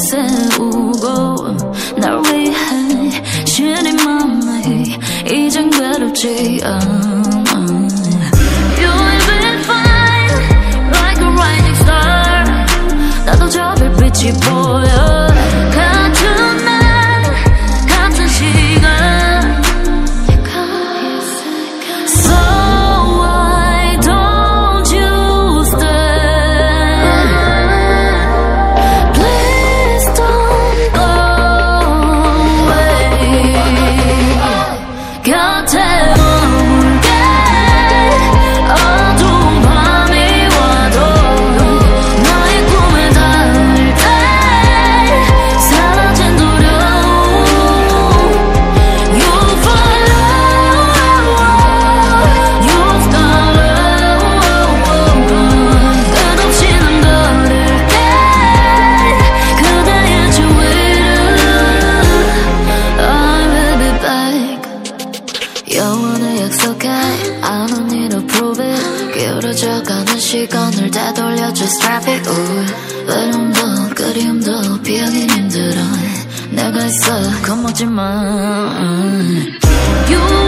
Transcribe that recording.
내세우고 날 위해 신이 맘이 이젠 괴롭지 않아 기울어져가는 시간을 되돌려 Just stop it. ooh. 외로움도 그리움도 피하긴 힘들어 내가 있어 겁먹지 마. You